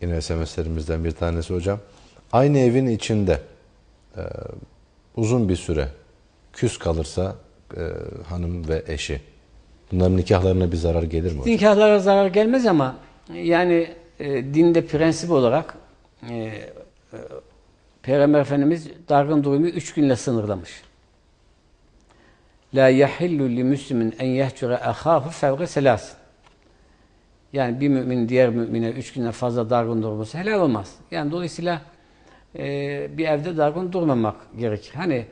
Yine SMS'lerimizden bir tanesi hocam. Aynı evin içinde e, uzun bir süre küs kalırsa e, hanım ve eşi bunların nikahlarına bir zarar gelir mi hocam? Nikahlara zarar gelmez ama yani e, dinde prensip olarak e, e, Peygamber Efendimiz dargın durumu üç günle sınırlamış. La yahillu li müslimin en yehcure ahahu fevre selas. Yani bir mümin diğer mümine üç günden fazla dargın durması helal olmaz. Yani dolayısıyla e, bir evde dargın durmamak gerekir. Hani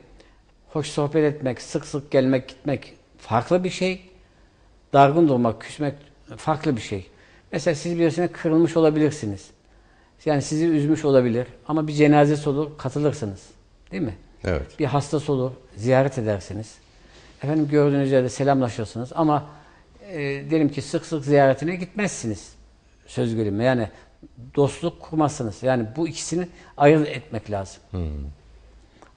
hoş sohbet etmek, sık sık gelmek, gitmek farklı bir şey. Dargın durmak, küsmek farklı bir şey. Mesela siz birisine kırılmış olabilirsiniz. Yani sizi üzmüş olabilir ama bir cenazesi olur, katılırsınız. Değil mi? Evet. Bir hastası olur, ziyaret edersiniz. Efendim gördüğünüz yerde selamlaşırsınız ama e, diyelim ki sık sık ziyaretine gitmezsiniz. Söz gelimi. Yani dostluk kurmazsınız. Yani bu ikisini ayırt etmek lazım.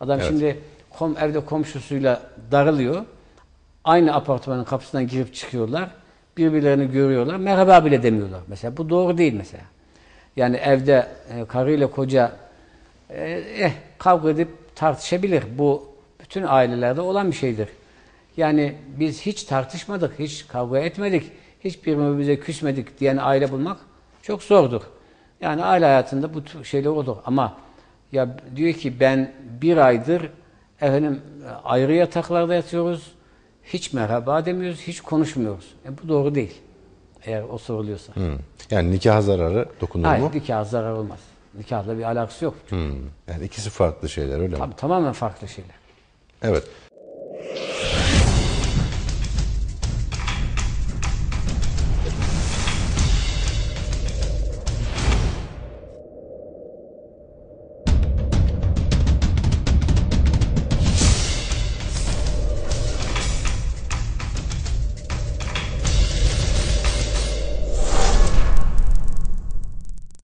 Adam Evet. şimdi kom, evde komşusuyla darılıyor. Aynı apartmanın kapısından girip çıkıyorlar. Birbirlerini görüyorlar. Merhaba bile demiyorlar. Mesela bu doğru değil mesela. Yani evde e, karıyla koca e, eh, kavga edip tartışabilir. Bu bütün ailelerde olan bir şeydir. Yani biz hiç tartışmadık, hiç kavga etmedik, hiç birbirimize küsmedik diyen aile bulmak çok zordur. Yani aile hayatında bu tür şeyler olur. Ama ya diyor ki ben bir aydır efendim ayrı yataklarda yatıyoruz, hiç merhaba demiyoruz, hiç konuşmuyoruz. E, bu doğru değil. Eğer o soruluyorsa. Hı. Yani nikah zararı dokunur Hayır, mu? nikah zarar olmaz. Nikahla bir alakası yok. Hı. Yani ikisi farklı şeyler öyle mi? Tabii, tamamen farklı şeyler. Evet.